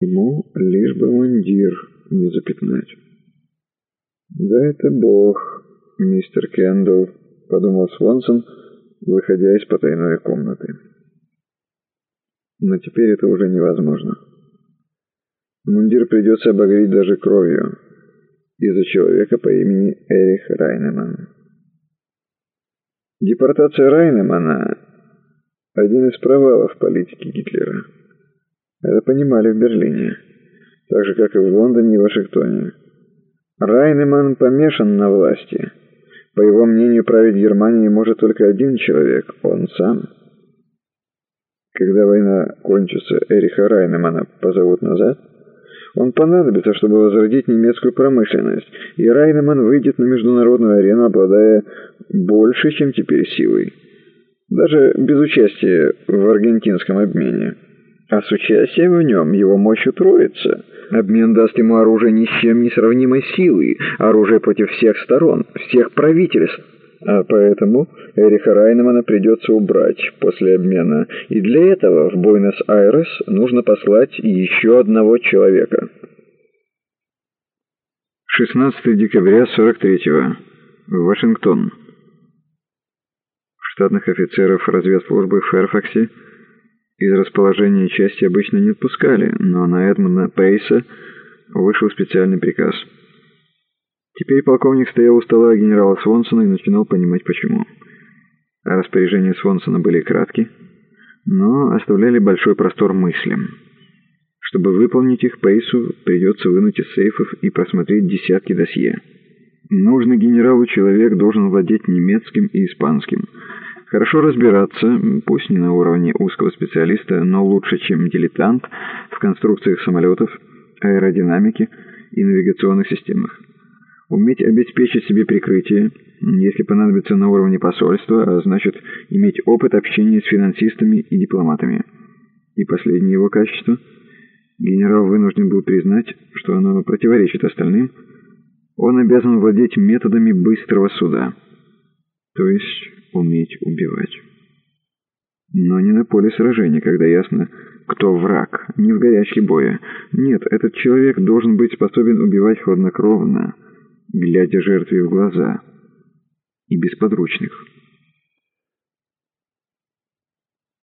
Ему лишь бы мундир не запятнать. «Да это бог, мистер Кендалл», — подумал Свонсон, выходя из потайной комнаты. Но теперь это уже невозможно. Мундир придется обогреть даже кровью из-за человека по имени Эрих Райнеман. Депортация Райнемана – один из провалов политики Гитлера. Это понимали в Берлине, так же, как и в Лондоне и Вашингтоне. Райнеман помешан на власти. По его мнению, править Германией может только один человек – он сам. Когда война кончится, Эриха Райнемана позовут назад. Он понадобится, чтобы возродить немецкую промышленность, и Райнеман выйдет на международную арену, обладая больше, чем теперь силой. Даже без участия в аргентинском обмене. А с участием в нем его мощь утроится. Обмен даст ему оружие ни с чем не сравнимой силы, оружие против всех сторон, всех правительств. А поэтому Эриха Райнемана придется убрать после обмена. И для этого в Буэнос-Айрес нужно послать еще одного человека. 16 декабря 43-го. Вашингтон. Штатных офицеров разведслужбы в Ферфаксе из расположения части обычно не отпускали, но на Эдмона Пейса вышел специальный приказ. Теперь полковник стоял у стола генерала Свонсона и начинал понимать, почему. Распоряжения Свонсона были кратки, но оставляли большой простор мыслям. Чтобы выполнить их, Пейсу придется вынуть из сейфов и просмотреть десятки досье. Нужный генералу человек должен владеть немецким и испанским – Хорошо разбираться, пусть не на уровне узкого специалиста, но лучше, чем дилетант в конструкциях самолетов, аэродинамике и навигационных системах. Уметь обеспечить себе прикрытие, если понадобится на уровне посольства, а значит иметь опыт общения с финансистами и дипломатами. И последнее его качество. Генерал вынужден был признать, что оно противоречит остальным. Он обязан владеть методами быстрого суда. То есть уметь убивать. Но не на поле сражения, когда ясно, кто враг, не в горячке боя. Нет, этот человек должен быть способен убивать хладнокровно, глядя жертве в глаза, и без подручных.